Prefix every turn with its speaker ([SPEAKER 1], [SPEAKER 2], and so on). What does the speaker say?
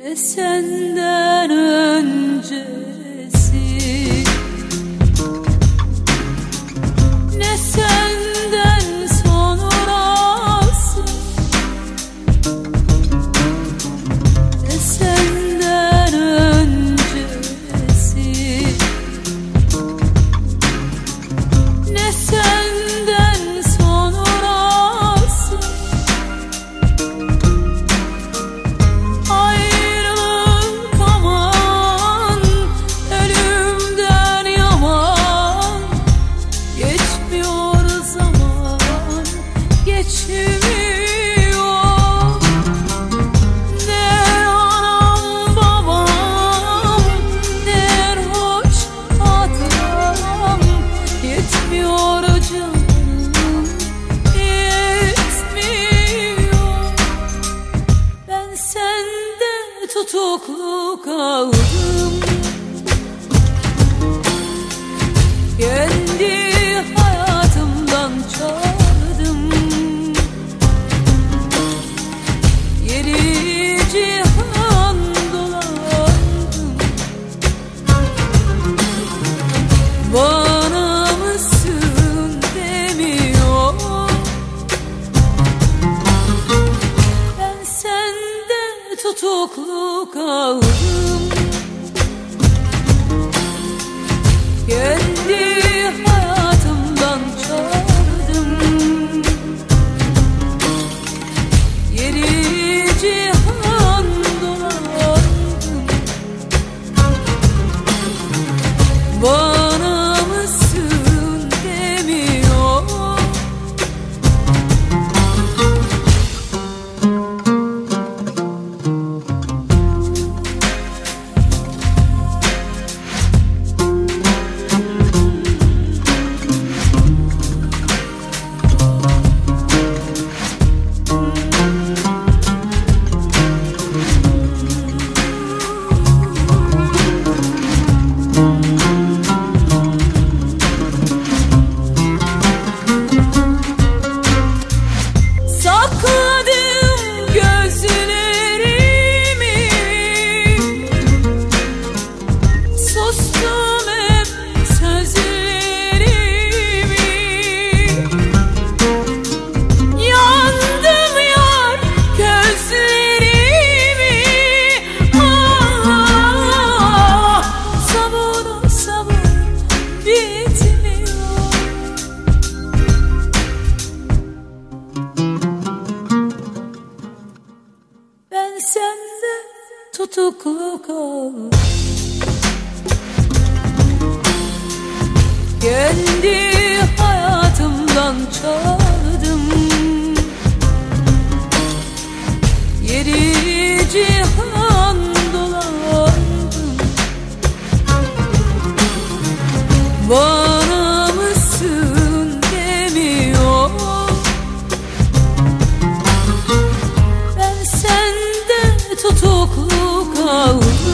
[SPEAKER 1] Ve senden önce tutuklu kaldım. yoklu kaldım Kendi hayatımdan çaldım. Yeri cihan dolandım tutuklu kal Kendi hayatımdan çal oh.